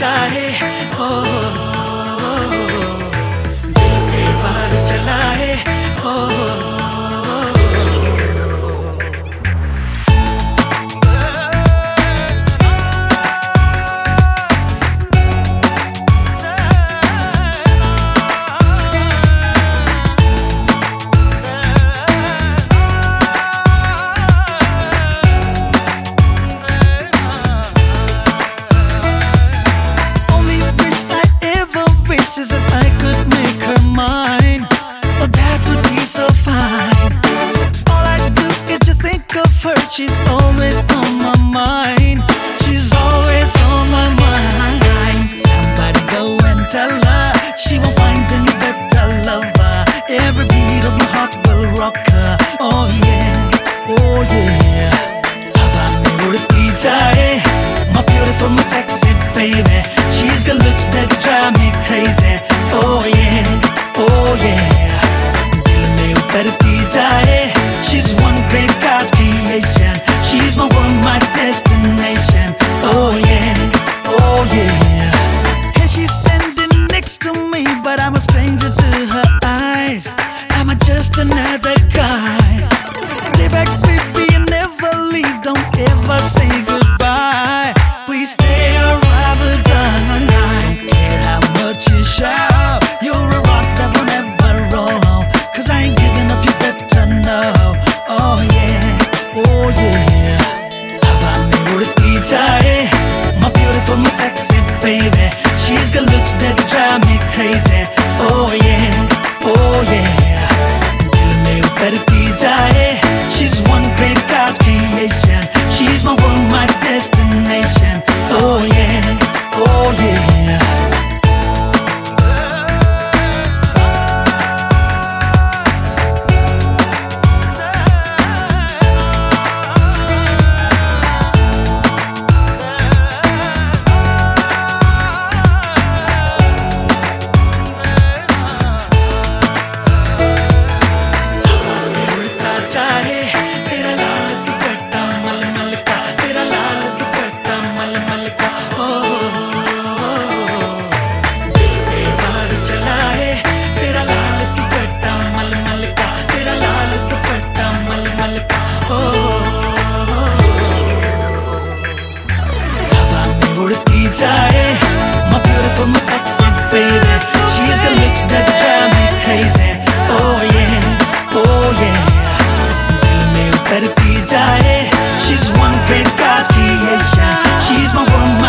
चाहे She's always on my mind. She's always on my mind. Somebody go and tell her. my world, my destination. Oh yeah. tie My beautiful, my sexy baby. She's got looks that drive me crazy. Oh yeah. करती जाए She's one great God creation. She's my one